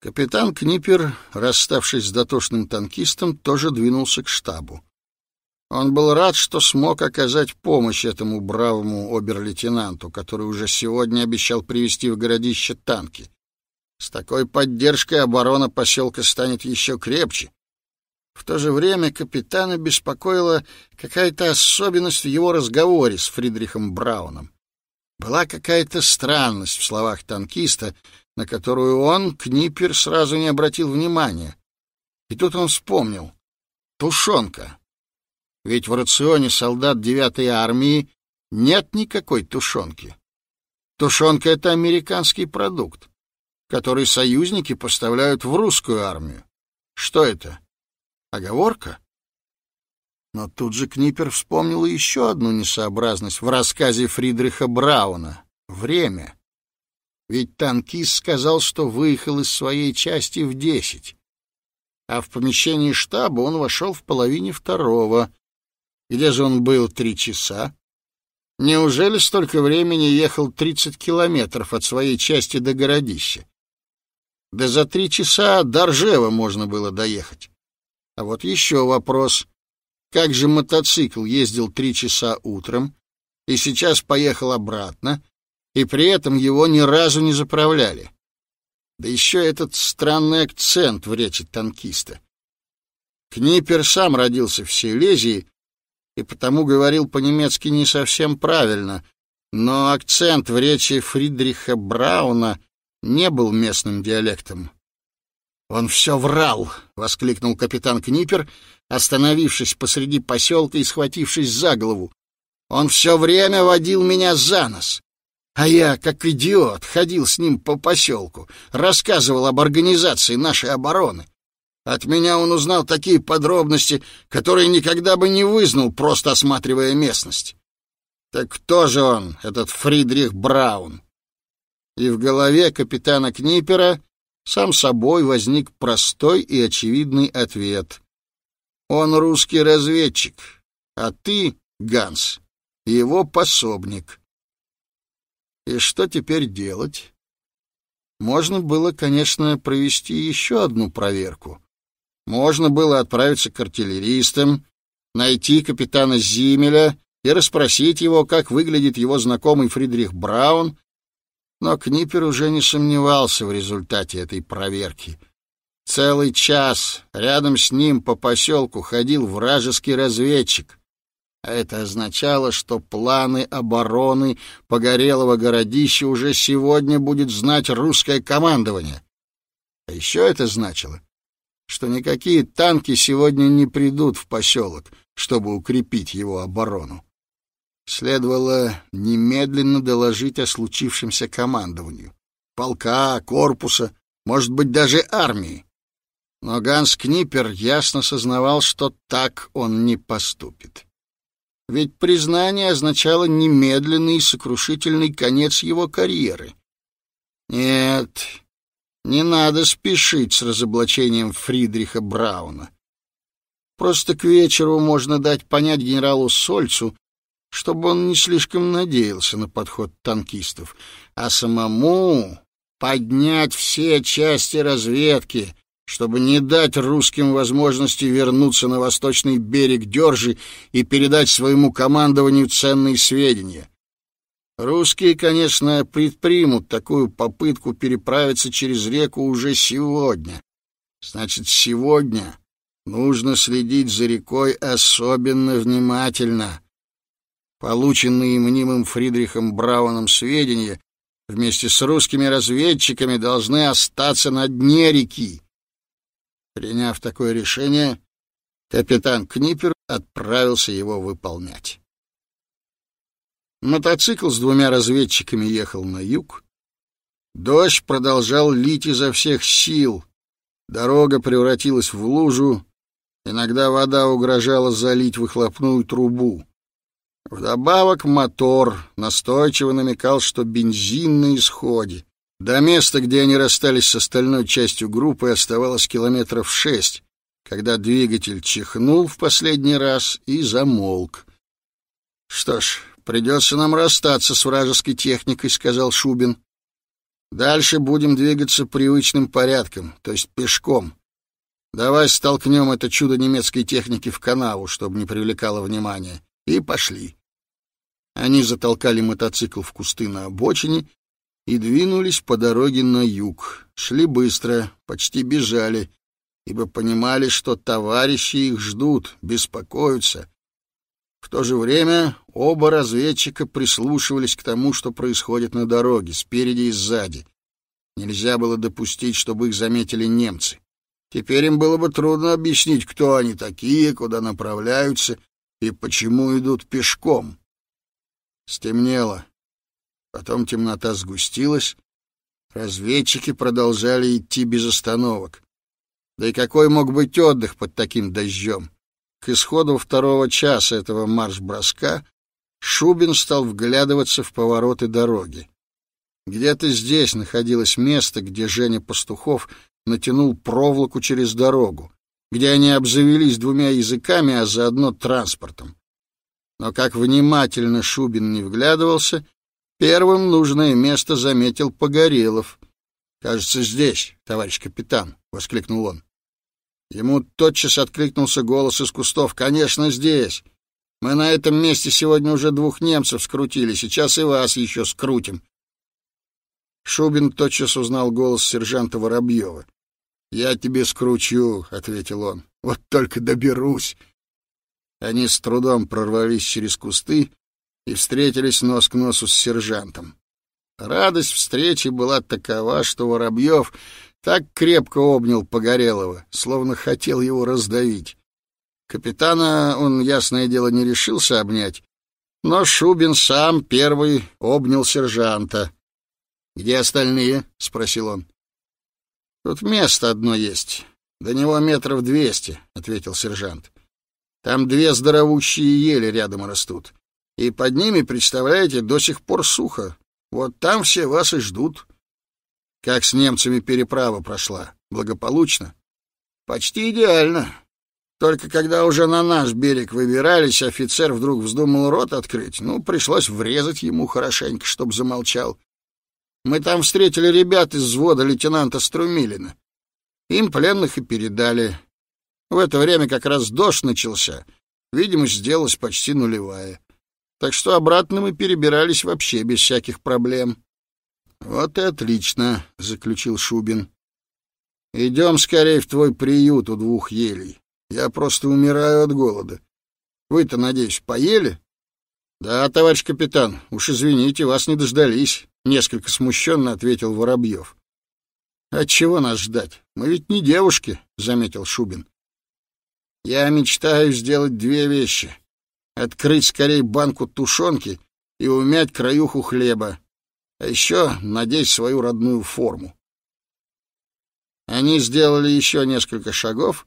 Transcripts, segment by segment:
Капитан Книпер, расставшись с дотошным танкистом, тоже двинулся к штабу. Он был рад, что смог оказать помощь этому бравому обер-лейтенанту, который уже сегодня обещал привезти в городище танки. С такой поддержкой оборона поселка станет еще крепче. В то же время капитана беспокоила какая-то особенность в его разговоре с Фридрихом Брауном. Была какая-то странность в словах танкиста, на которую он, Книпер, сразу не обратил внимания. И тут он вспомнил. Тушенка. Ведь в рационе солдат 9-й армии нет никакой тушенки. Тушенка — это американский продукт, который союзники поставляют в русскую армию. Что это? Оговорка? Но тут же Книпер вспомнил еще одну несообразность в рассказе Фридриха Брауна — время. Ведь танкист сказал, что выехал из своей части в десять, а в помещении штаба он вошел в половине второго, где же он был три часа? Неужели столько времени ехал тридцать километров от своей части до городища? Да за три часа до Ржева можно было доехать. А вот еще вопрос. Как же мотоцикл ездил три часа утром и сейчас поехал обратно, и при этом его ни разу не заправляли? Да еще этот странный акцент в речи танкиста. Книпер сам родился в Силезии и потому говорил по-немецки не совсем правильно, но акцент в речи Фридриха Брауна не был местным диалектом. «Он все врал!» — воскликнул капитан Книпер, остановившись посреди поселка и схватившись за голову. «Он все время водил меня за нос!» А я, как идиот, ходил с ним по поселку, рассказывал об организации нашей обороны. От меня он узнал такие подробности, которые никогда бы не вызнал, просто осматривая местность. Так кто же он, этот Фридрих Браун? И в голове капитана Книпера сам собой возник простой и очевидный ответ. Он русский разведчик, а ты, Ганс, его пособник. И что теперь делать? Можно было, конечно, провести еще одну проверку. Можно было отправиться к артиллеристам, найти капитана Зимеля и расспросить его, как выглядит его знакомый Фридрих Браун, но Книпер уже не сомневался в результате этой проверки. Целый час рядом с ним по поселку ходил вражеский разведчик. А это означало, что планы обороны Погорелого городища уже сегодня будет знать русское командование. А еще это значило, что никакие танки сегодня не придут в поселок, чтобы укрепить его оборону. Следовало немедленно доложить о случившемся командованию. Полка, корпуса, может быть, даже армии. Но Ганс Книпер ясно сознавал, что так он не поступит. Ведь признание означало немедленный и сокрушительный конец его карьеры. Нет, не надо спешить с разоблачением Фридриха Брауна. Просто к вечеру можно дать понять генералу Сольцу, чтобы он не слишком надеялся на подход танкистов, а самому поднять все части разведки, чтобы не дать русским возможности вернуться на восточный берег Дёржи и передать своему командованию ценные сведения. Русские, конечно, предпримут такую попытку переправиться через реку уже сегодня. Значит, сегодня нужно следить за рекой особенно внимательно. Полученные мнимым Фридрихом Брауном сведения вместе с русскими разведчиками должны остаться на дне реки. Приняв такое решение, капитан Книпер отправился его выполнять. Мотоцикл с двумя разведчиками ехал на юг. Дождь продолжал лить изо всех сил. Дорога превратилась в лужу. Иногда вода угрожала залить выхлопную трубу. Вдобавок мотор настойчиво намекал, что бензин на исходе. До места, где они расстались с остальной частью группы, оставалось километров шесть, когда двигатель чихнул в последний раз и замолк. Что ж, Придется нам расстаться с вражеской техникой, сказал Шубин. Дальше будем двигаться привычным порядком, то есть пешком. Давай столкнем это чудо немецкой техники в канаву, чтобы не привлекало внимания. И пошли. Они затолкали мотоцикл в кусты на обочине и двинулись по дороге на юг. Шли быстро, почти бежали, ибо понимали, что товарищи их ждут, беспокоятся. В то же время оба разведчика прислушивались к тому, что происходит на дороге, спереди и сзади. Нельзя было допустить, чтобы их заметили немцы. Теперь им было бы трудно объяснить, кто они такие, куда направляются и почему идут пешком. Стемнело. Потом темнота сгустилась. Разведчики продолжали идти без остановок. Да и какой мог быть отдых под таким дождем? К исходу второго часа этого марш-броска Шубин стал вглядываться в повороты дороги. Где-то здесь находилось место, где Женя Пастухов натянул проволоку через дорогу, где они обзавелись двумя языками, а заодно транспортом. Но как внимательно Шубин не вглядывался, первым нужное место заметил Погорелов. «Кажется, здесь, товарищ капитан», — воскликнул он. Ему тотчас откликнулся голос из кустов. «Конечно, здесь. Мы на этом месте сегодня уже двух немцев скрутили, сейчас и вас еще скрутим». Шубин тотчас узнал голос сержанта Воробьева. «Я тебе скручу», — ответил он. «Вот только доберусь». Они с трудом прорвались через кусты и встретились нос к носу с сержантом. Радость встречи была такова, что Воробьев так крепко обнял Погорелого, словно хотел его раздавить. Капитана он, ясное дело, не решился обнять, но Шубин сам первый обнял сержанта. «Где остальные?» — спросил он. «Тут место одно есть. До него метров двести», — ответил сержант. «Там две здоровущие ели рядом растут. И под ними, представляете, до сих пор сухо. Вот там все вас и ждут». Как с немцами переправа прошла? Благополучно? Почти идеально. Только когда уже на наш берег выбирались, офицер вдруг вздумал рот открыть. Ну, пришлось врезать ему хорошенько, чтоб замолчал. Мы там встретили ребят из взвода лейтенанта Струмилина. Им пленных и передали. В это время как раз дождь начался. Видимость сделалась почти нулевая. Так что обратно мы перебирались вообще без всяких проблем. Вот и отлично, заключил Шубин. Идем скорее в твой приют у двух елей. Я просто умираю от голода. Вы-то, надеюсь, поели? Да, товарищ капитан, уж извините, вас не дождались, несколько смущенно ответил Воробьев. От чего нас ждать? Мы ведь не девушки, заметил Шубин. Я мечтаю сделать две вещи: открыть скорее банку тушенки и умять краюху хлеба, а еще надеть свою родную форму. Они сделали еще несколько шагов,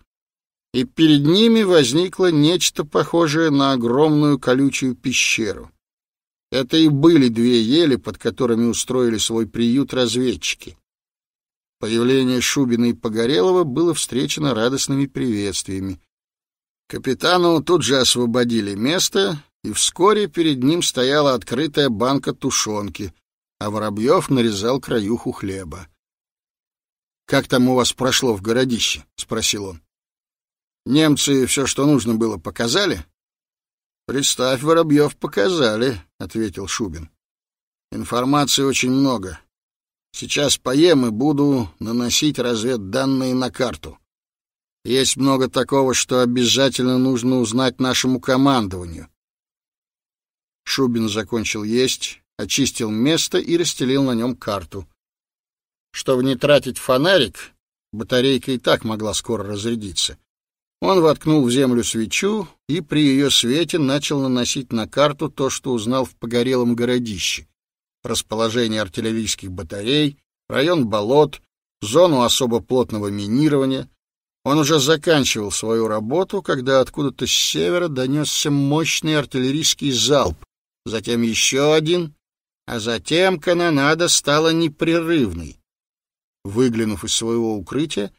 и перед ними возникло нечто похожее на огромную колючую пещеру. Это и были две ели, под которыми устроили свой приют разведчики. Появление Шубина и Погорелова было встречено радостными приветствиями. Капитану тут же освободили место, и вскоре перед ним стояла открытая банка тушенки, а Воробьев нарезал краюху хлеба. «Как там у вас прошло в городище?» — спросил он. «Немцы все, что нужно было, показали?» «Представь, Воробьев, показали», — ответил Шубин. «Информации очень много. Сейчас поем и буду наносить разведданные на карту. Есть много такого, что обязательно нужно узнать нашему командованию». Шубин закончил есть, очистил место и расстелил на нем карту. Чтобы не тратить фонарик, батарейка и так могла скоро разрядиться. Он воткнул в землю свечу и при ее свете начал наносить на карту то, что узнал в погорелом городище. Расположение артиллерийских батарей, район болот, зону особо плотного минирования. Он уже заканчивал свою работу, когда откуда-то с севера донесся мощный артиллерийский залп, затем еще один, а затем канонада стала непрерывной. Выглянув из своего укрытия,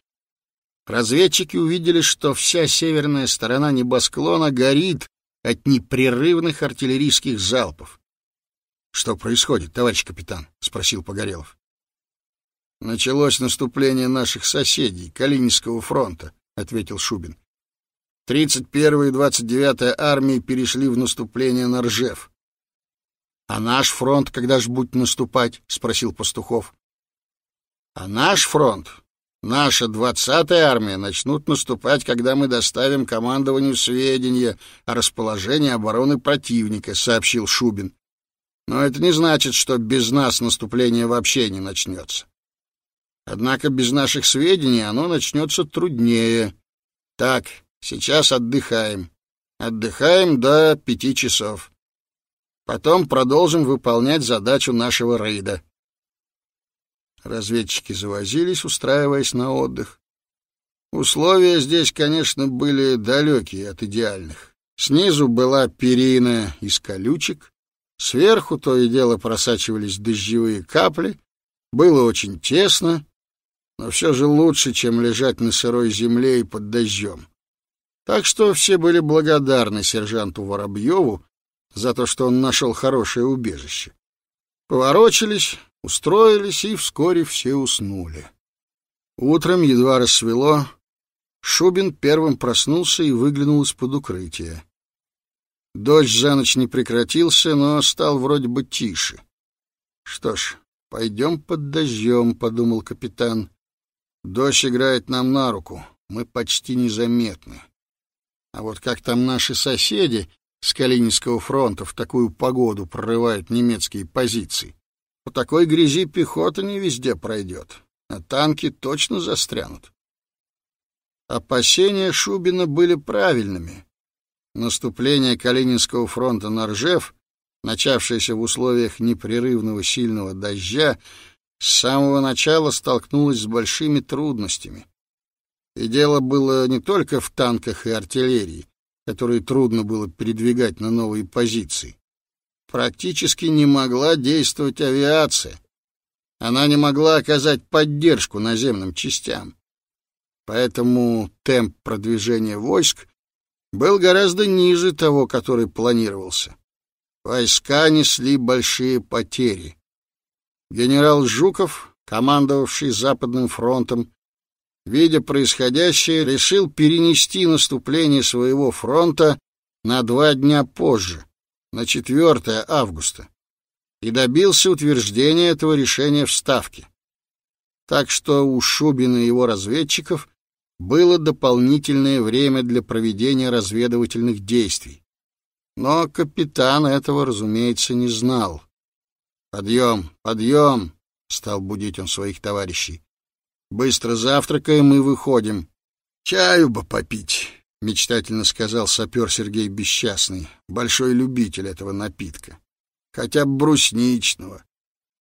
разведчики увидели, что вся северная сторона небосклона горит от непрерывных артиллерийских залпов. — Что происходит, товарищ капитан? — спросил Погорелов. Началось наступление наших соседей, Калининского фронта, ответил Шубин. 31-я и 29-я армии перешли в наступление на Ржев. А наш фронт когда ж будет наступать? спросил Пастухов. А наш фронт, наша 20-я армия начнут наступать, когда мы доставим командованию сведения о расположении обороны противника, сообщил Шубин. Но это не значит, что без нас наступление вообще не начнется. Однако без наших сведений оно начнется труднее. Так, сейчас отдыхаем. Отдыхаем до пяти часов. Потом продолжим выполнять задачу нашего рейда. Разведчики завозились, устраиваясь на отдых. Условия здесь, конечно, были далекие от идеальных. Снизу была перина из колючек, сверху то и дело просачивались дождевые капли, было очень тесно, но все же лучше, чем лежать на сырой земле и под дождем. Так что все были благодарны сержанту Воробьеву за то, что он нашел хорошее убежище. Поворочились, устроились, и вскоре все уснули. Утром едва рассвело, Шубин первым проснулся и выглянул из-под укрытия. Дождь за ночь не прекратился, но стал вроде бы тише. Что ж, пойдем под дождем, — подумал капитан. Дождь играет нам на руку, мы почти незаметны. А вот как там наши соседи с Калининского фронта в такую погоду прорывают немецкие позиции? По такой грязи пехота не везде пройдет, а танки точно застрянут. Опасения Шубина были правильными. Наступление Калининского фронта на Ржев, начавшееся в условиях непрерывного сильного дождя, с самого начала столкнулась с большими трудностями. И дело было не только в танках и артиллерии, которые трудно было передвигать на новые позиции. Практически не могла действовать авиация. Она не могла оказать поддержку наземным частям. Поэтому темп продвижения войск был гораздо ниже того, который планировался. Войска несли большие потери. Генерал Жуков, командовавший Западным фронтом, видя происходящее, решил перенести наступление своего фронта на два дня позже, на 4 августа, и добился утверждения этого решения в Ставке. Так что у Шубина и его разведчиков было дополнительное время для проведения разведывательных действий. Но капитан этого, разумеется, не знал. Подъем, подъем, стал будить он своих товарищей. Быстро завтракаем и выходим. Чаю бы попить, мечтательно сказал сапер Сергей Бесчастный, большой любитель этого напитка. Хотя бы брусничного.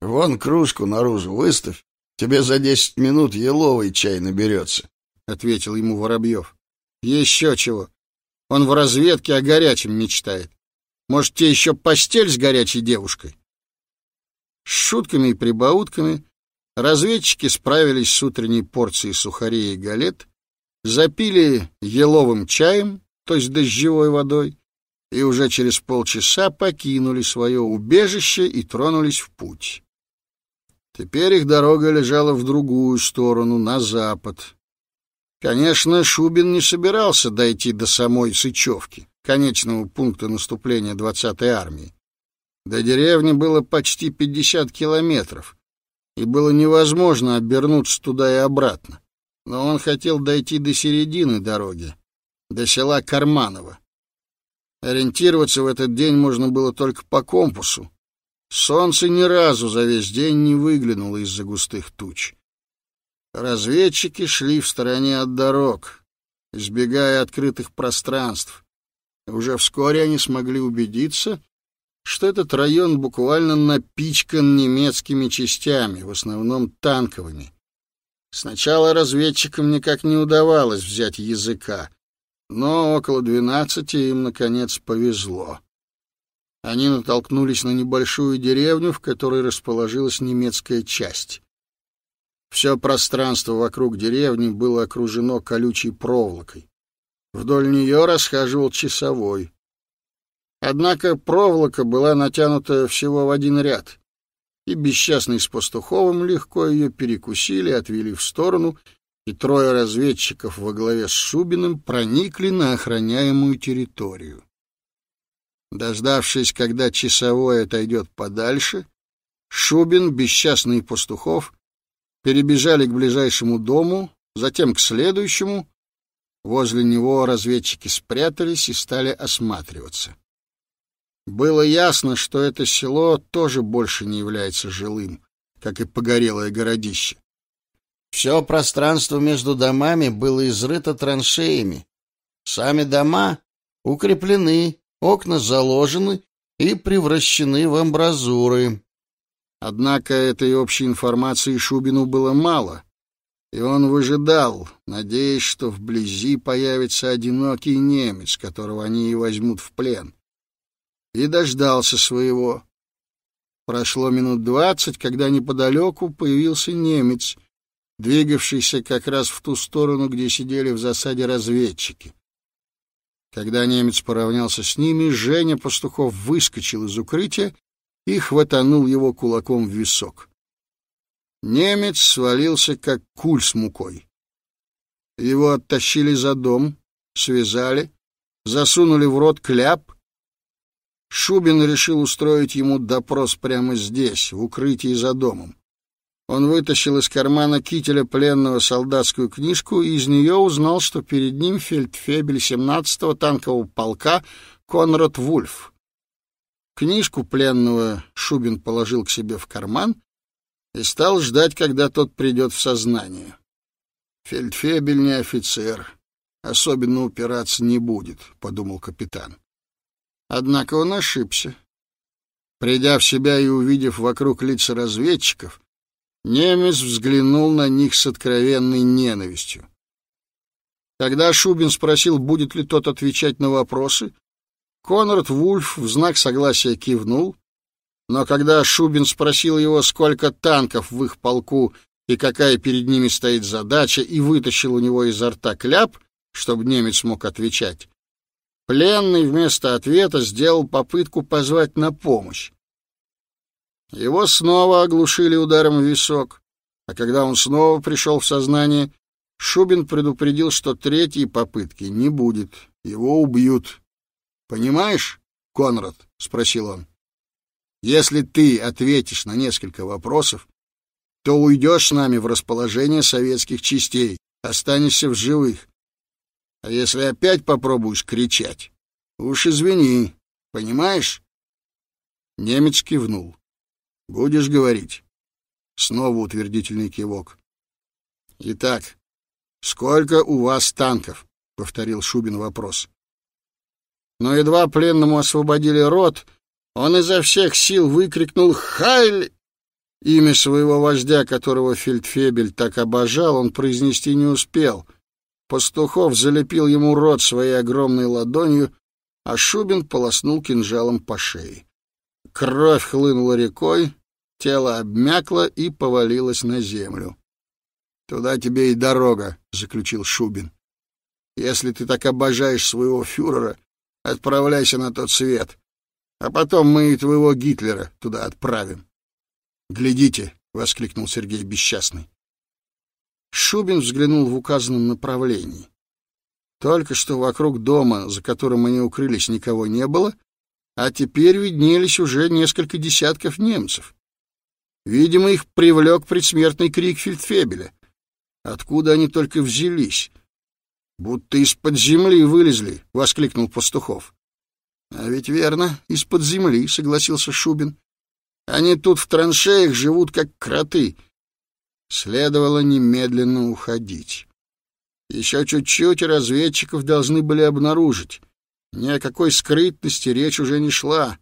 Вон кружку наружу выставь, тебе за десять минут еловый чай наберется, — ответил ему Воробьев. Еще чего. Он в разведке о горячем мечтает. Может, тебе еще постель с горячей девушкой? С шутками и прибаутками разведчики справились с утренней порцией сухарей и галет, запили еловым чаем, то есть дождевой водой, и уже через полчаса покинули свое убежище и тронулись в путь. Теперь их дорога лежала в другую сторону, на запад. Конечно, Шубин не собирался дойти до самой Сычевки, конечного пункта наступления 20-й армии. До деревни было почти пятьдесят километров, и было невозможно обернуться туда и обратно. Но он хотел дойти до середины дороги, до села Карманово. Ориентироваться в этот день можно было только по компасу. Солнце ни разу за весь день не выглянуло из-за густых туч. Разведчики шли в стороне от дорог, избегая открытых пространств. Уже вскоре они смогли убедиться, что этот район буквально напичкан немецкими частями, в основном танковыми. Сначала разведчикам никак не удавалось взять языка, но около двенадцати им, наконец, повезло. Они натолкнулись на небольшую деревню, в которой расположилась немецкая часть. Все пространство вокруг деревни было окружено колючей проволокой. Вдоль нее расхаживал часовой. Однако проволока была натянута всего в один ряд, и бесчастный с Пастуховым легко ее перекусили, отвели в сторону, и трое разведчиков во главе с Шубиным проникли на охраняемую территорию. Дождавшись, когда часовой отойдет подальше, Шубин, бесчастный Пастухов перебежали к ближайшему дому, затем к следующему. Возле него разведчики спрятались и стали осматриваться. Было ясно, что это село тоже больше не является жилым, как и погорелое городище. Все пространство между домами было изрыто траншеями. Сами дома укреплены, окна заложены и превращены в амбразуры. Однако этой общей информации Шубину было мало, и он выжидал, надеясь, что вблизи появится одинокий немец, которого они и возьмут в плен и дождался своего. Прошло минут двадцать, когда неподалеку появился немец, двигавшийся как раз в ту сторону, где сидели в засаде разведчики. Когда немец поравнялся с ними, Женя Пастухов выскочил из укрытия и хватанул его кулаком в висок. Немец свалился, как куль с мукой. Его оттащили за дом, связали, засунули в рот кляп Шубин решил устроить ему допрос прямо здесь, в укрытии за домом. Он вытащил из кармана кителя пленного солдатскую книжку и из нее узнал, что перед ним фельдфебель 17-го танкового полка Конрад Вульф. Книжку пленного Шубин положил к себе в карман и стал ждать, когда тот придет в сознание. Фельдфебель не офицер, особенно упираться не будет, подумал капитан. Однако он ошибся. Придя в себя и увидев вокруг лица разведчиков, немец взглянул на них с откровенной ненавистью. Когда Шубин спросил, будет ли тот отвечать на вопросы, Конрад Вульф в знак согласия кивнул, но когда Шубин спросил его, сколько танков в их полку и какая перед ними стоит задача, и вытащил у него изо рта кляп, чтобы немец мог отвечать, Пленный вместо ответа сделал попытку позвать на помощь. Его снова оглушили ударом в висок, а когда он снова пришел в сознание, Шубин предупредил, что третьей попытки не будет, его убьют. «Понимаешь, Конрад?» — спросил он. «Если ты ответишь на несколько вопросов, то уйдешь с нами в расположение советских частей, останешься в живых. А если опять попробуешь кричать, уж извини, понимаешь? Немец кивнул. Будешь говорить. Снова утвердительный кивок. Итак, сколько у вас танков? повторил Шубин вопрос. Но едва пленному освободили рот, он изо всех сил выкрикнул «Хайль!» Имя своего вождя, которого Фельдфебель так обожал, он произнести не успел — Пастухов залепил ему рот своей огромной ладонью, а Шубин полоснул кинжалом по шее. Кровь хлынула рекой, тело обмякло и повалилось на землю. «Туда тебе и дорога», — заключил Шубин. «Если ты так обожаешь своего фюрера, отправляйся на тот свет, а потом мы и твоего Гитлера туда отправим». «Глядите», — воскликнул Сергей Бесчастный. Шубин взглянул в указанном направлении. Только что вокруг дома, за которым они укрылись, никого не было, а теперь виднелись уже несколько десятков немцев. Видимо, их привлек предсмертный крик фельдфебеля. Откуда они только взялись? Будто из-под земли вылезли, — воскликнул Пастухов. — А ведь верно, из-под земли, — согласился Шубин. — Они тут в траншеях живут, как кроты, Следовало немедленно уходить. Еще чуть-чуть, разведчиков должны были обнаружить. Ни о какой скрытности речь уже не шла.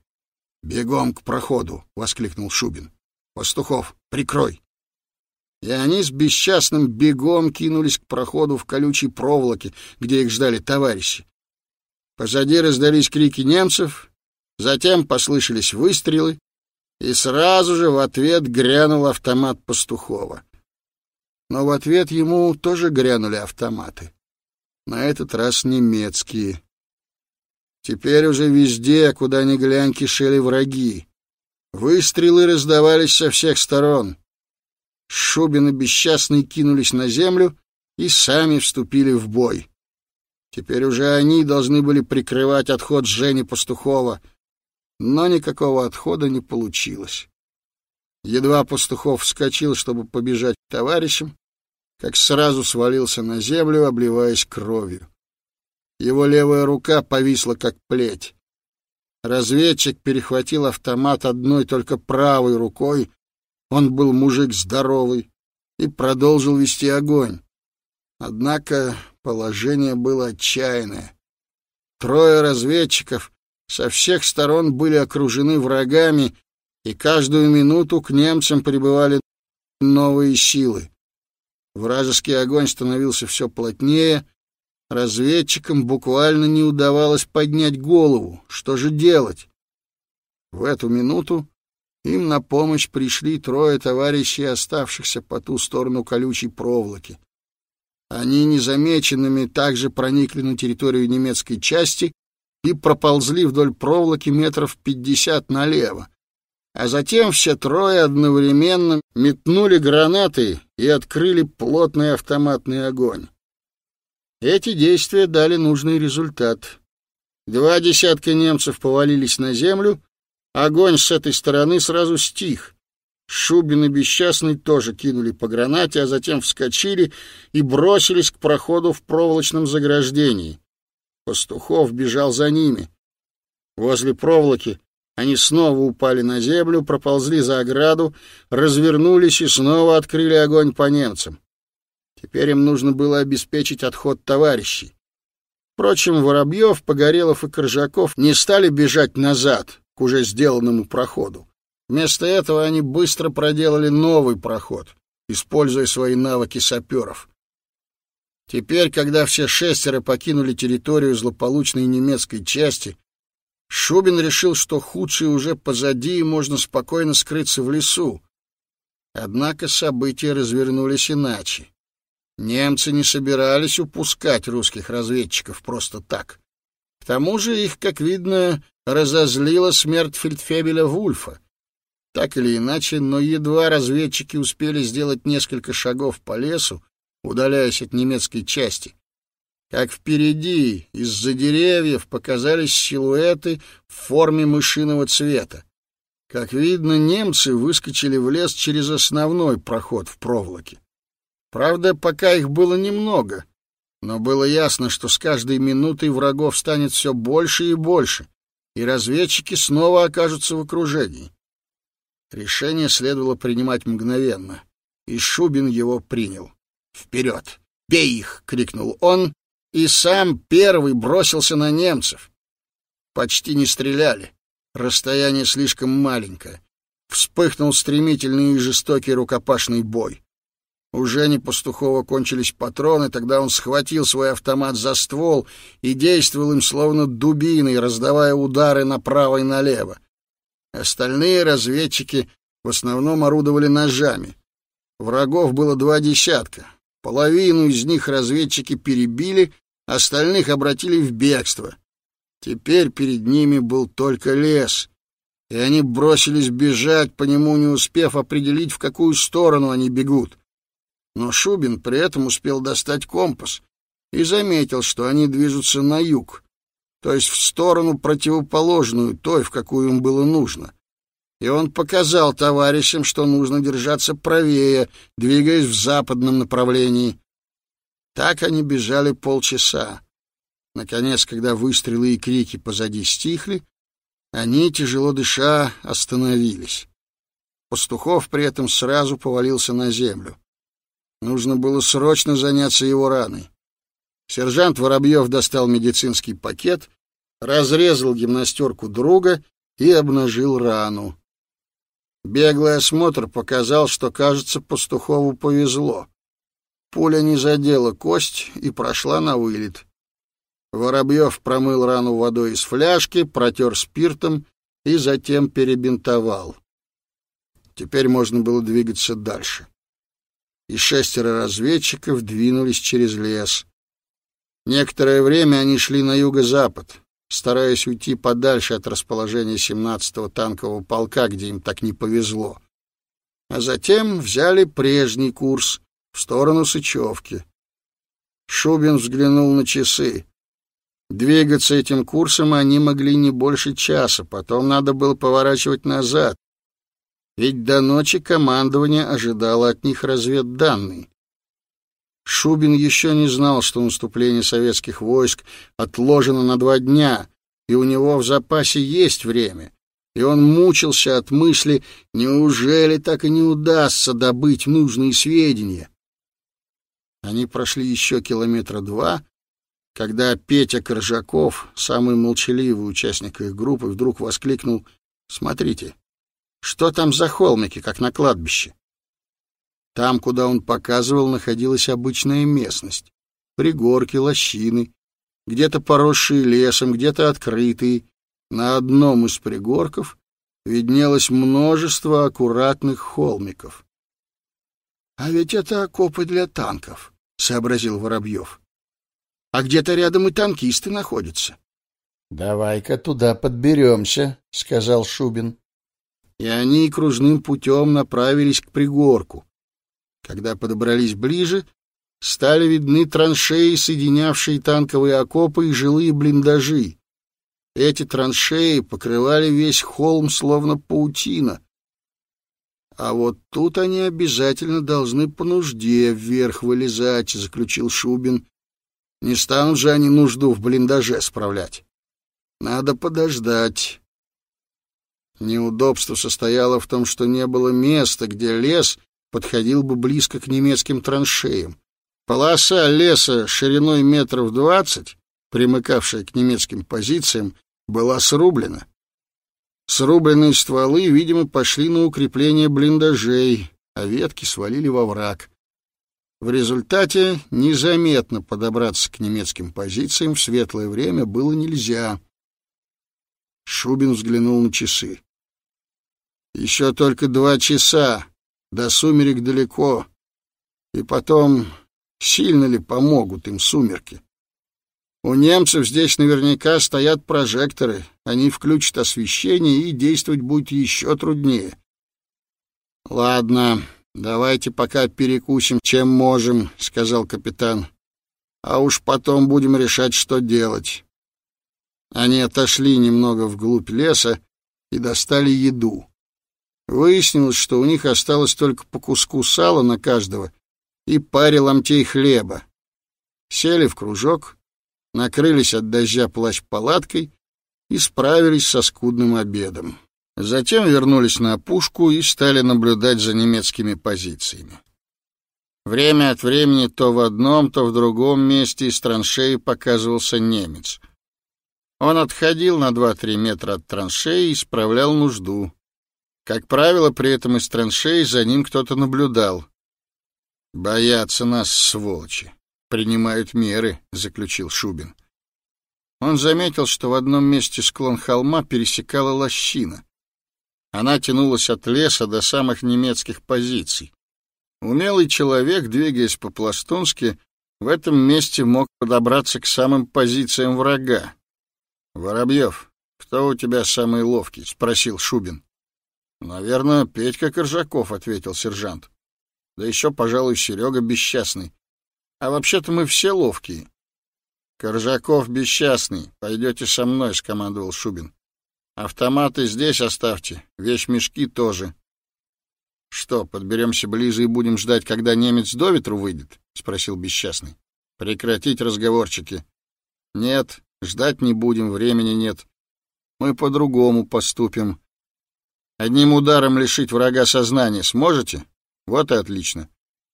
«Бегом к проходу!» — воскликнул Шубин. «Пастухов, прикрой!» И они с бесчастным бегом кинулись к проходу в колючей проволоке, где их ждали товарищи. Позади раздались крики немцев, затем послышались выстрелы, и сразу же в ответ грянул автомат Пастухова но в ответ ему тоже грянули автоматы. На этот раз немецкие. Теперь уже везде, куда ни глянь, кишели враги. Выстрелы раздавались со всех сторон. Шубин и Бесчастный кинулись на землю и сами вступили в бой. Теперь уже они должны были прикрывать отход Жени Пастухова, но никакого отхода не получилось. Едва Пастухов вскочил, чтобы побежать к товарищам, как сразу свалился на землю, обливаясь кровью. Его левая рука повисла, как плеть. Разведчик перехватил автомат одной только правой рукой, он был мужик здоровый, и продолжил вести огонь. Однако положение было отчаянное. Трое разведчиков со всех сторон были окружены врагами, и каждую минуту к немцам прибывали новые силы. Вражеский огонь становился все плотнее, разведчикам буквально не удавалось поднять голову. Что же делать? В эту минуту им на помощь пришли трое товарищей, оставшихся по ту сторону колючей проволоки. Они незамеченными также проникли на территорию немецкой части и проползли вдоль проволоки метров пятьдесят налево. А затем все трое одновременно метнули гранаты и открыли плотный автоматный огонь. Эти действия дали нужный результат. Два десятка немцев повалились на землю, огонь с этой стороны сразу стих. Шубин и Бесчастный тоже кинули по гранате, а затем вскочили и бросились к проходу в проволочном заграждении. Пастухов бежал за ними. Возле проволоки они снова упали на землю, проползли за ограду, развернулись и снова открыли огонь по немцам. Теперь им нужно было обеспечить отход товарищей. Впрочем, Воробьев, Погорелов и Коржаков не стали бежать назад к уже сделанному проходу. Вместо этого они быстро проделали новый проход, используя свои навыки саперов. Теперь, когда все шестеро покинули территорию злополучной немецкой части, Шубин решил, что худшее уже позади и можно спокойно скрыться в лесу. Однако события развернулись иначе. Немцы не собирались упускать русских разведчиков просто так. К тому же их, как видно, разозлила смерть фельдфебеля Вульфа. Так или иначе, но едва разведчики успели сделать несколько шагов по лесу, удаляясь от немецкой части, как впереди из-за деревьев показались силуэты в форме мышиного цвета. Как видно, немцы выскочили в лес через основной проход в проволоке. Правда, пока их было немного, но было ясно, что с каждой минутой врагов станет все больше и больше, и разведчики снова окажутся в окружении. Решение следовало принимать мгновенно, и Шубин его принял. «Вперед! Бей их!» — крикнул он, и сам первый бросился на немцев. Почти не стреляли, расстояние слишком маленькое. Вспыхнул стремительный и жестокий рукопашный бой. У Жени Пастухова кончились патроны, тогда он схватил свой автомат за ствол и действовал им словно дубиной, раздавая удары направо и налево. Остальные разведчики в основном орудовали ножами. Врагов было два десятка. Половину из них разведчики перебили, остальных обратили в бегство. Теперь перед ними был только лес, и они бросились бежать, по нему не успев определить, в какую сторону они бегут. Но Шубин при этом успел достать компас и заметил, что они движутся на юг, то есть в сторону противоположную той, в какую им было нужно. И он показал товарищам, что нужно держаться правее, двигаясь в западном направлении. Так они бежали полчаса. Наконец, когда выстрелы и крики позади стихли, они, тяжело дыша, остановились. Пастухов при этом сразу повалился на землю. Нужно было срочно заняться его раной. Сержант Воробьев достал медицинский пакет, разрезал гимнастерку друга и обнажил рану. Беглый осмотр показал, что, кажется, Пастухову повезло. Пуля не задела кость и прошла на вылет. Воробьев промыл рану водой из фляжки, протер спиртом и затем перебинтовал. Теперь можно было двигаться дальше и шестеро разведчиков двинулись через лес. Некоторое время они шли на юго-запад. стараясь уйти подальше от расположения 17-го танкового полка, где им так не повезло. А затем взяли прежний курс в сторону Сычевки. Шубин взглянул на часы. Двигаться этим курсом они могли не больше часа, потом надо было поворачивать назад. Ведь до ночи командование ожидало от них разведданные. Шубин еще не знал, что наступление советских войск отложено на два дня, и у него в запасе есть время. И он мучился от мысли, неужели так и не удастся добыть нужные сведения. Они прошли еще километра два, когда Петя Коржаков, самый молчаливый участник их группы, вдруг воскликнул «Смотрите, что там за холмики, как на кладбище?» Там, куда он показывал, находилась обычная местность. Пригорки, лощины, где-то поросшие лесом, где-то открытые. На одном из пригорков виднелось множество аккуратных холмиков. — А ведь это окопы для танков, — сообразил Воробьев. — А где-то рядом и танкисты находятся. — Давай-ка туда подберемся, — сказал Шубин. И они кружным путем направились к пригорку. Когда подобрались ближе, стали видны траншеи, соединявшие танковые окопы и жилые блиндажи. Эти траншеи покрывали весь холм, словно паутина. А вот тут они обязательно должны по нужде вверх вылезать, заключил Шубин. Не станут же они нужду в блиндаже справлять. Надо подождать. Неудобство состояло в том, что не было места, где лес подходил бы близко к немецким траншеям. Полоса леса шириной метров двадцать, примыкавшая к немецким позициям, была срублена. Срубленные стволы, видимо, пошли на укрепление блиндажей, а ветки свалили во враг. В результате незаметно подобраться к немецким позициям в светлое время было нельзя. Шубин взглянул на часы. Еще только два часа, до сумерек далеко. И потом, сильно ли помогут им сумерки? У немцев здесь наверняка стоят прожекторы. Они включат освещение, и действовать будет еще труднее. Ладно, давайте пока перекусим, чем можем, сказал капитан. А уж потом будем решать, что делать. Они отошли немного вглубь леса и достали еду. Выяснилось, что у них осталось только по куску сала на каждого и паре ломтей хлеба. Сели в кружок, накрылись от дождя плащ-палаткой и справились со скудным обедом. Затем вернулись на опушку и стали наблюдать за немецкими позициями. Время от времени то в одном, то в другом месте из траншеи показывался немец. Он отходил на два-три метра от траншеи и справлял нужду. Как правило, при этом из траншеи за ним кто-то наблюдал. «Боятся нас, сволочи. Принимают меры», — заключил Шубин. Он заметил, что в одном месте склон холма пересекала лощина. Она тянулась от леса до самых немецких позиций. Умелый человек, двигаясь по-пластунски, в этом месте мог подобраться к самым позициям врага. «Воробьев, кто у тебя самый ловкий?» — спросил Шубин. Наверное, Петька Коржаков, ответил сержант. Да еще, пожалуй, Серега бесчастный. А вообще-то мы все ловкие. Коржаков бесчастный. Пойдете со мной, скомандовал Шубин. Автоматы здесь оставьте, вещмешки тоже. Что, подберемся ближе и будем ждать, когда немец до ветру выйдет? спросил бесчастный. Прекратить разговорчики. Нет, ждать не будем, времени нет. Мы по-другому поступим. Одним ударом лишить врага сознания сможете? Вот и отлично.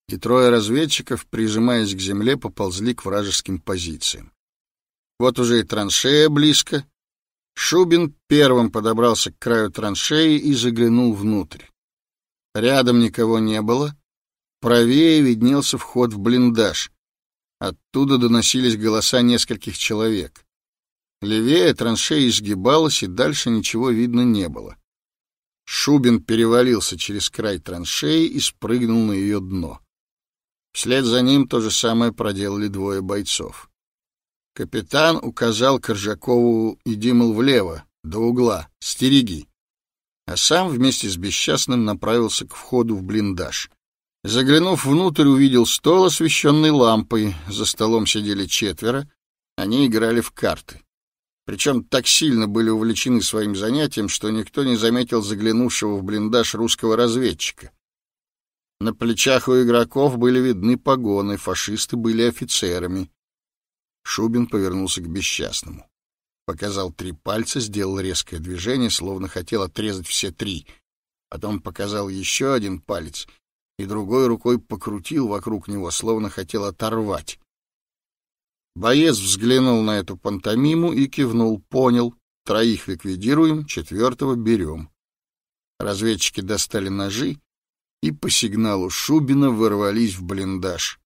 И трое разведчиков, прижимаясь к земле, поползли к вражеским позициям. Вот уже и траншея близко. Шубин первым подобрался к краю траншеи и заглянул внутрь. Рядом никого не было. Правее виднелся вход в блиндаж. Оттуда доносились голоса нескольких человек. Левее траншея изгибалась, и дальше ничего видно не было. Шубин перевалился через край траншеи и спрыгнул на ее дно. Вслед за ним то же самое проделали двое бойцов. Капитан указал Коржакову «иди, мол, влево, до угла, стереги». А сам вместе с Бесчастным направился к входу в блиндаж. Заглянув внутрь, увидел стол, освещенный лампой. За столом сидели четверо. Они играли в карты. Причем так сильно были увлечены своим занятием, что никто не заметил заглянувшего в блиндаж русского разведчика. На плечах у игроков были видны погоны, фашисты были офицерами. Шубин повернулся к бесчастному. Показал три пальца, сделал резкое движение, словно хотел отрезать все три. Потом показал еще один палец и другой рукой покрутил вокруг него, словно хотел оторвать. Боец взглянул на эту пантомиму и кивнул, понял. Троих ликвидируем, четвертого берем. Разведчики достали ножи и по сигналу Шубина ворвались в блиндаж.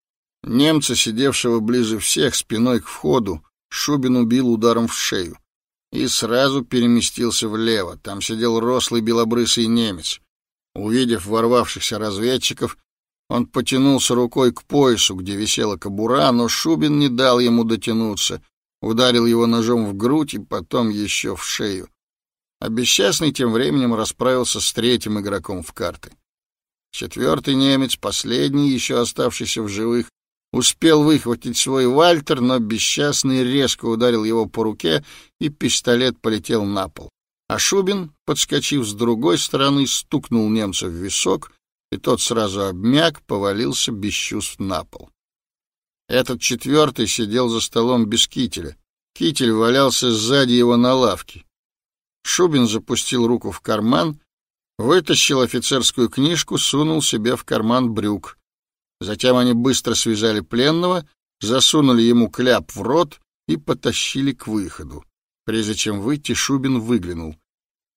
Немца, сидевшего ближе всех, спиной к входу, Шубин убил ударом в шею и сразу переместился влево. Там сидел рослый белобрысый немец. Увидев ворвавшихся разведчиков, он потянулся рукой к поясу, где висела кобура, но Шубин не дал ему дотянуться, ударил его ножом в грудь и потом еще в шею. А тем временем расправился с третьим игроком в карты. Четвертый немец, последний, еще оставшийся в живых, Успел выхватить свой Вальтер, но бесчастный резко ударил его по руке, и пистолет полетел на пол. А Шубин, подскочив с другой стороны, стукнул немца в висок, и тот сразу обмяк, повалился без чувств на пол. Этот четвертый сидел за столом без кителя. Китель валялся сзади его на лавке. Шубин запустил руку в карман, вытащил офицерскую книжку, сунул себе в карман брюк. Затем они быстро связали пленного, засунули ему кляп в рот и потащили к выходу. Прежде чем выйти, Шубин выглянул.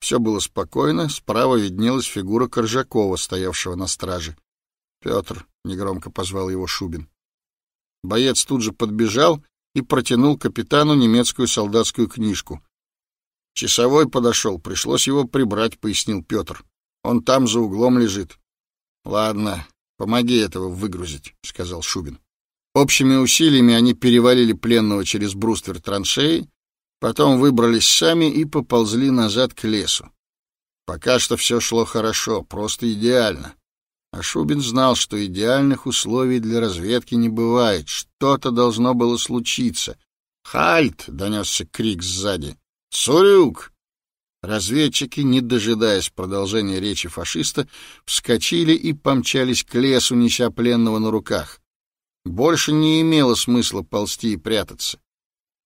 Все было спокойно, справа виднелась фигура Коржакова, стоявшего на страже. «Петр», — негромко позвал его Шубин. Боец тут же подбежал и протянул капитану немецкую солдатскую книжку. Часовой подошел, пришлось его прибрать, — пояснил Петр. Он там за углом лежит. — Ладно, Помоги этого выгрузить, сказал Шубин. Общими усилиями они перевалили пленного через бруствер траншеи, потом выбрались сами и поползли назад к лесу. Пока что все шло хорошо, просто идеально. А Шубин знал, что идеальных условий для разведки не бывает. Что-то должно было случиться. «Хальт!» — донесся крик сзади. «Цурюк!» Разведчики, не дожидаясь продолжения речи фашиста, вскочили и помчались к лесу, неся пленного на руках. Больше не имело смысла ползти и прятаться.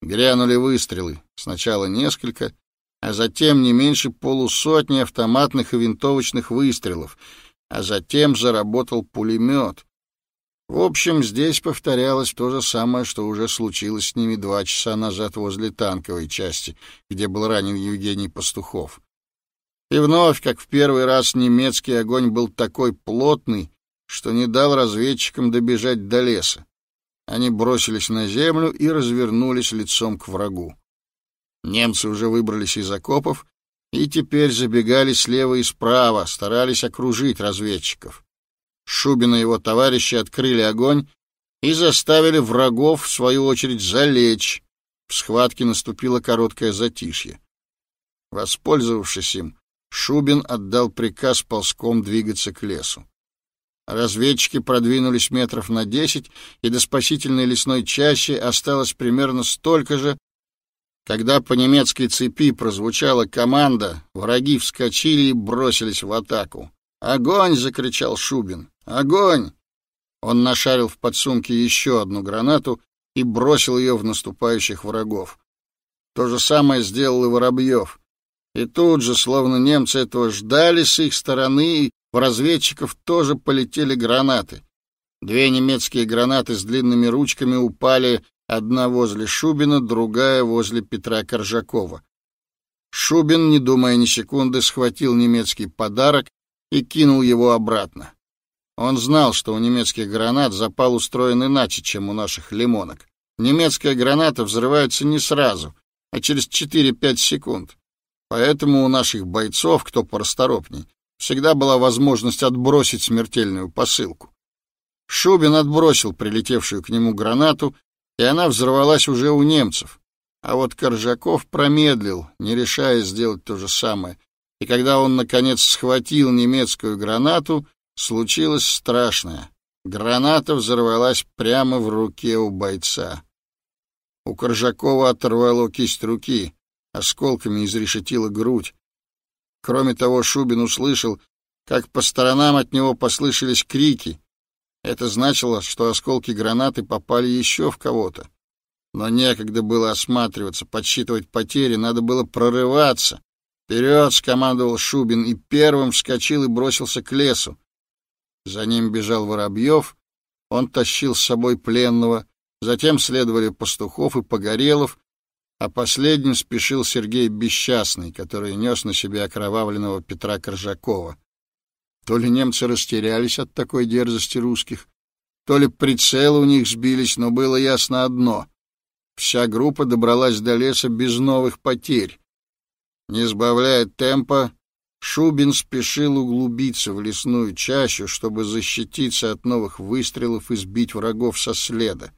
Грянули выстрелы, сначала несколько, а затем не меньше полусотни автоматных и винтовочных выстрелов, а затем заработал пулемет, в общем, здесь повторялось то же самое, что уже случилось с ними два часа назад возле танковой части, где был ранен Евгений Пастухов. И вновь, как в первый раз, немецкий огонь был такой плотный, что не дал разведчикам добежать до леса. Они бросились на землю и развернулись лицом к врагу. Немцы уже выбрались из окопов и теперь забегали слева и справа, старались окружить разведчиков. Шубин и его товарищи открыли огонь и заставили врагов, в свою очередь, залечь. В схватке наступило короткое затишье. Воспользовавшись им, Шубин отдал приказ ползком двигаться к лесу. Разведчики продвинулись метров на десять, и до спасительной лесной чащи осталось примерно столько же. Когда по немецкой цепи прозвучала команда, враги вскочили и бросились в атаку. «Огонь!» — закричал Шубин. Огонь! Он нашарил в подсумке еще одну гранату и бросил ее в наступающих врагов. То же самое сделал и Воробьев. И тут же, словно немцы этого ждали с их стороны, в разведчиков тоже полетели гранаты. Две немецкие гранаты с длинными ручками упали, одна возле Шубина, другая возле Петра Коржакова. Шубин, не думая ни секунды, схватил немецкий подарок и кинул его обратно. Он знал, что у немецких гранат запал устроен иначе, чем у наших лимонок. Немецкая граната взрывается не сразу, а через 4-5 секунд. Поэтому у наших бойцов, кто порасторопней, всегда была возможность отбросить смертельную посылку. Шубин отбросил прилетевшую к нему гранату и она взорвалась уже у немцев. А вот Коржаков промедлил, не решая сделать то же самое. И когда он, наконец, схватил немецкую гранату, случилось страшное. Граната взорвалась прямо в руке у бойца. У Коржакова оторвало кисть руки, осколками изрешетила грудь. Кроме того, Шубин услышал, как по сторонам от него послышались крики. Это значило, что осколки гранаты попали еще в кого-то. Но некогда было осматриваться, подсчитывать потери, надо было прорываться. «Вперед!» — скомандовал Шубин и первым вскочил и бросился к лесу. За ним бежал Воробьев, он тащил с собой пленного, затем следовали Пастухов и Погорелов, а последним спешил Сергей Бесчастный, который нес на себе окровавленного Петра Коржакова. То ли немцы растерялись от такой дерзости русских, то ли прицелы у них сбились, но было ясно одно — вся группа добралась до леса без новых потерь. Не сбавляя темпа, Шубин спешил углубиться в лесную чащу, чтобы защититься от новых выстрелов и сбить врагов со следа.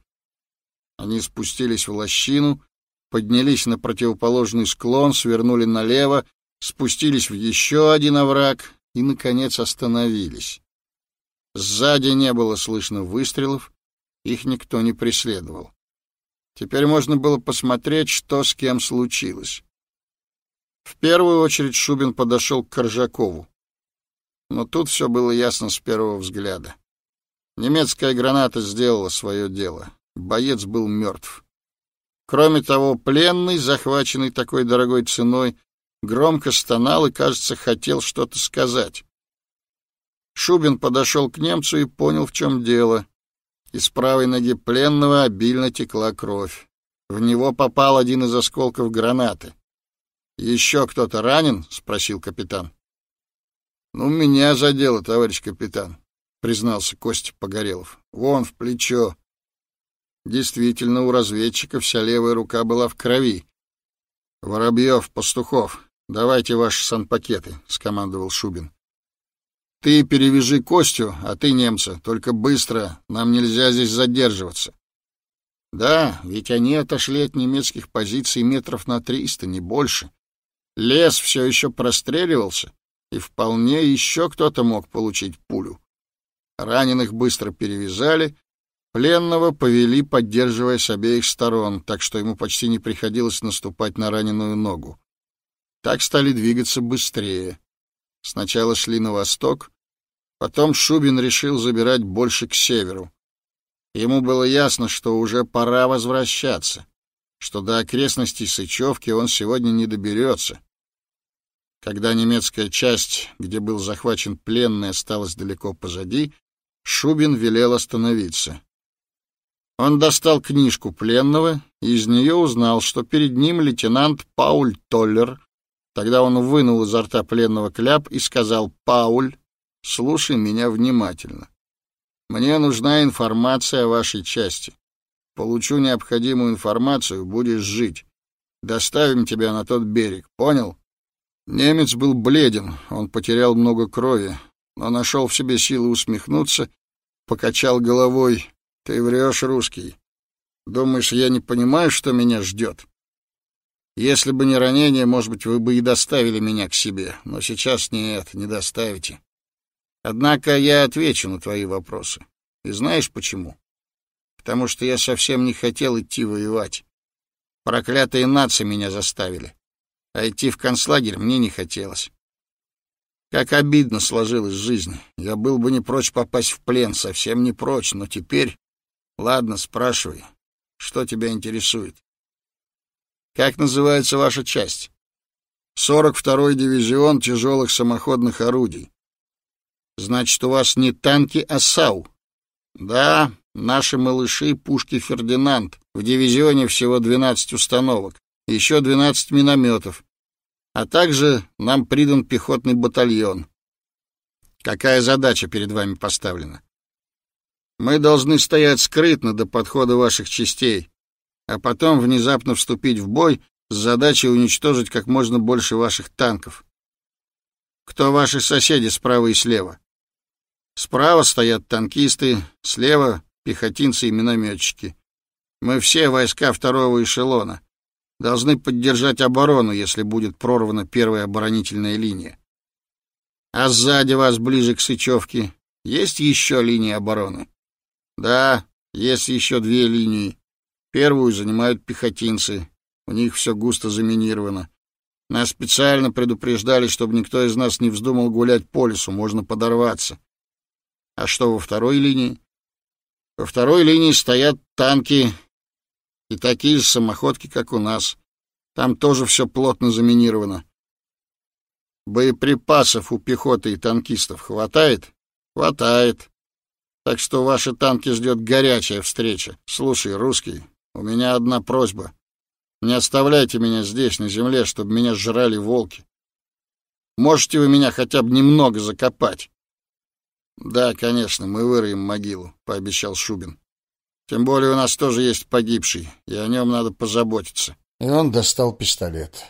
Они спустились в лощину, поднялись на противоположный склон, свернули налево, спустились в еще один овраг и, наконец, остановились. Сзади не было слышно выстрелов, их никто не преследовал. Теперь можно было посмотреть, что с кем случилось. В первую очередь Шубин подошел к Коржакову. Но тут все было ясно с первого взгляда. Немецкая граната сделала свое дело. Боец был мертв. Кроме того, пленный, захваченный такой дорогой ценой, громко стонал и, кажется, хотел что-то сказать. Шубин подошел к немцу и понял, в чем дело. Из правой ноги пленного обильно текла кровь. В него попал один из осколков гранаты. «Еще кто-то ранен?» — спросил капитан. «Ну, меня задело, товарищ капитан», — признался Костя Погорелов. «Вон, в плечо». Действительно, у разведчика вся левая рука была в крови. «Воробьев, Пастухов, давайте ваши санпакеты», — скомандовал Шубин. «Ты перевяжи Костю, а ты немца, только быстро, нам нельзя здесь задерживаться». «Да, ведь они отошли от немецких позиций метров на триста, не больше. Лес все еще простреливался, и вполне еще кто-то мог получить пулю. Раненых быстро перевязали, пленного повели, поддерживая с обеих сторон, так что ему почти не приходилось наступать на раненую ногу. Так стали двигаться быстрее. Сначала шли на восток, потом Шубин решил забирать больше к северу. Ему было ясно, что уже пора возвращаться что до окрестностей Сычевки он сегодня не доберется. Когда немецкая часть, где был захвачен пленный, осталась далеко позади, Шубин велел остановиться. Он достал книжку пленного и из нее узнал, что перед ним лейтенант Пауль Толлер. Тогда он вынул изо рта пленного кляп и сказал «Пауль, слушай меня внимательно. Мне нужна информация о вашей части. Получу необходимую информацию, будешь жить. Доставим тебя на тот берег, понял? Немец был бледен, он потерял много крови, но нашел в себе силы усмехнуться, покачал головой. Ты врешь, русский. Думаешь, я не понимаю, что меня ждет? Если бы не ранение, может быть, вы бы и доставили меня к себе, но сейчас нет, не доставите. Однако я отвечу на твои вопросы. И знаешь почему? Потому что я совсем не хотел идти воевать. Проклятые нации меня заставили, а идти в концлагерь мне не хотелось. Как обидно сложилась жизнь. Я был бы не прочь попасть в плен, совсем не прочь, но теперь... Ладно, спрашивай, что тебя интересует? Как называется ваша часть? 42-й дивизион тяжелых самоходных орудий. Значит, у вас не танки, а САУ. Да, Наши малыши — пушки «Фердинанд». В дивизионе всего 12 установок, еще 12 минометов. А также нам придан пехотный батальон. Какая задача перед вами поставлена? Мы должны стоять скрытно до подхода ваших частей, а потом внезапно вступить в бой с задачей уничтожить как можно больше ваших танков. Кто ваши соседи справа и слева? Справа стоят танкисты, слева пехотинцы и минометчики. Мы все войска второго эшелона. Должны поддержать оборону, если будет прорвана первая оборонительная линия. А сзади вас, ближе к Сычевке, есть еще линии обороны? Да, есть еще две линии. Первую занимают пехотинцы. У них все густо заминировано. Нас специально предупреждали, чтобы никто из нас не вздумал гулять по лесу, можно подорваться. А что во второй линии? Во второй линии стоят танки и такие же самоходки, как у нас. Там тоже все плотно заминировано. Боеприпасов у пехоты и танкистов хватает? Хватает. Так что ваши танки ждет горячая встреча. Слушай, русский, у меня одна просьба. Не оставляйте меня здесь, на земле, чтобы меня жрали волки. Можете вы меня хотя бы немного закопать? Да, конечно, мы выроем могилу, пообещал Шубин. Тем более у нас тоже есть погибший, и о нем надо позаботиться. И он достал пистолет.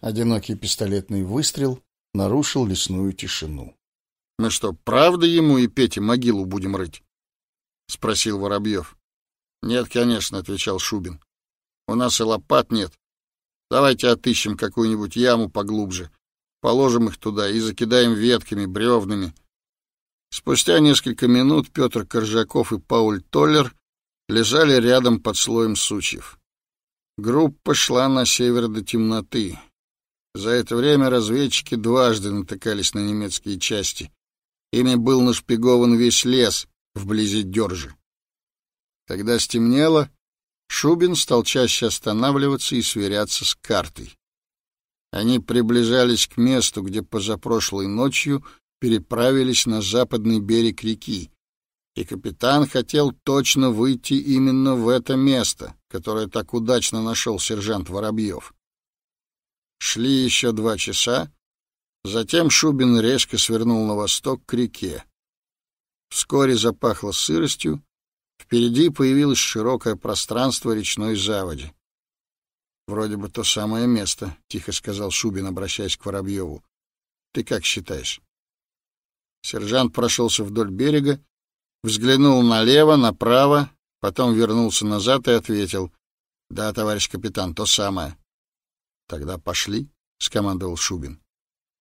Одинокий пистолетный выстрел нарушил лесную тишину. Мы что, правда ему и Пете могилу будем рыть? спросил Воробьев. Нет, конечно, отвечал Шубин. У нас и лопат нет. Давайте отыщем какую-нибудь яму поглубже, положим их туда и закидаем ветками, бревнами. Спустя несколько минут Петр Коржаков и Пауль Толлер лежали рядом под слоем сучьев. Группа шла на север до темноты. За это время разведчики дважды натыкались на немецкие части. Ими был нашпигован весь лес вблизи Дёржи. Когда стемнело, Шубин стал чаще останавливаться и сверяться с картой. Они приближались к месту, где позапрошлой ночью переправились на западный берег реки, и капитан хотел точно выйти именно в это место, которое так удачно нашел сержант Воробьев. Шли еще два часа, затем Шубин резко свернул на восток к реке. Вскоре запахло сыростью, впереди появилось широкое пространство речной заводи. Вроде бы то самое место, тихо сказал Шубин, обращаясь к Воробьеву. Ты как считаешь? Сержант прошелся вдоль берега, взглянул налево, направо, потом вернулся назад и ответил: "Да, товарищ капитан, то самое". Тогда пошли, скомандовал Шубин.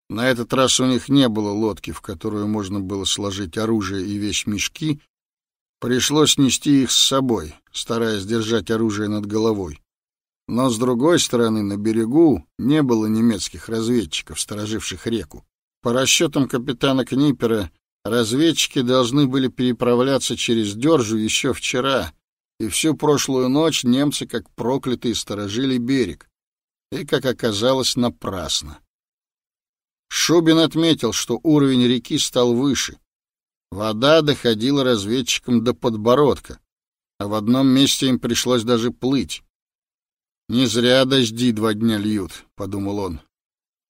На этот раз у них не было лодки, в которую можно было сложить оружие и вещмешки. Пришлось нести их с собой, стараясь держать оружие над головой. Но с другой стороны, на берегу не было немецких разведчиков, стороживших реку. По расчетам капитана Книпера, разведчики должны были переправляться через Дёржу еще вчера, и всю прошлую ночь немцы, как проклятые, сторожили берег и, как оказалось, напрасно. Шубин отметил, что уровень реки стал выше. Вода доходила разведчикам до подбородка, а в одном месте им пришлось даже плыть. «Не зря дожди два дня льют», — подумал он.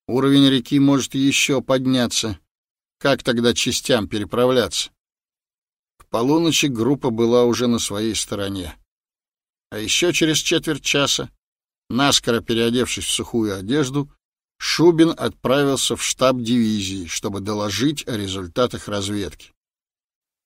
«Уровень реки может еще подняться. Как тогда частям переправляться?» К полуночи группа была уже на своей стороне. А еще через четверть часа Наскоро переодевшись в сухую одежду, Шубин отправился в штаб дивизии, чтобы доложить о результатах разведки.